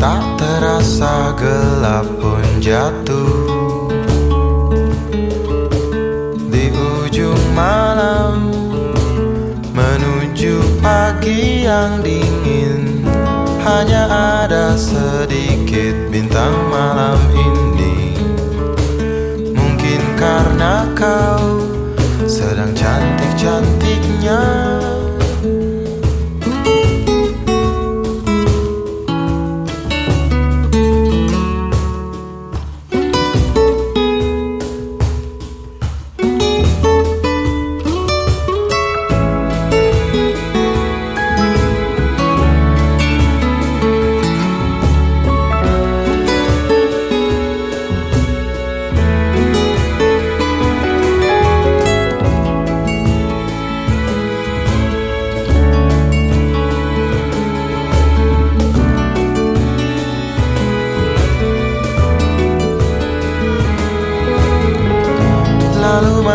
Tak terasa gelap pun jatuh. Di ujung malam Menuju pagi yang dingin Hanya ada sedikit bintang malam ini. Mungkin karena kau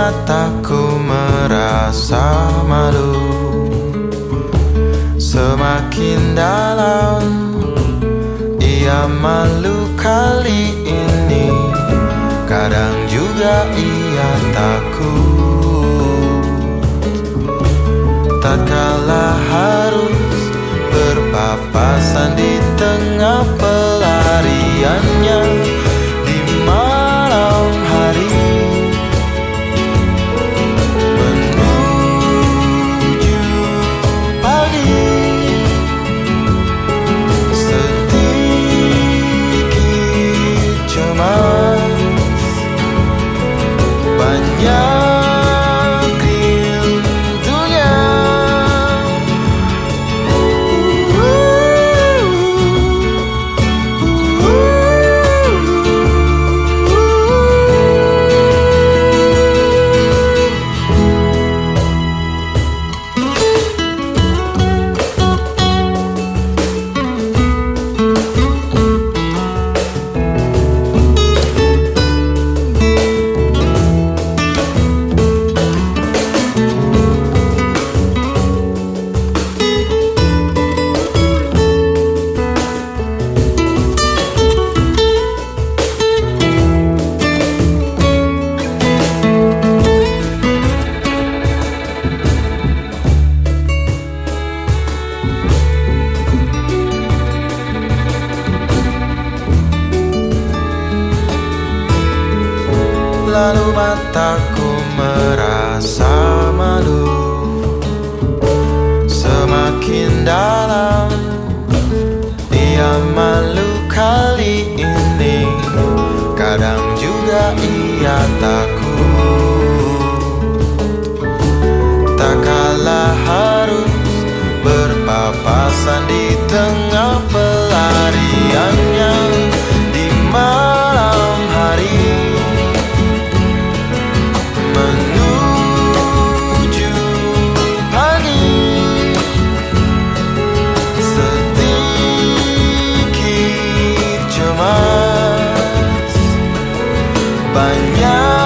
mataku merasa malu. Semakin dalam Ia malu kali ini. Kadang juga ia takut. Tak kalah harus berpapasan di tengah pelariannya Mataku merasa malu. Semakin dalam Ia malu kali ini. Kadang juga ia takut. Tak kalah harus berpapasan di tengah Yeah.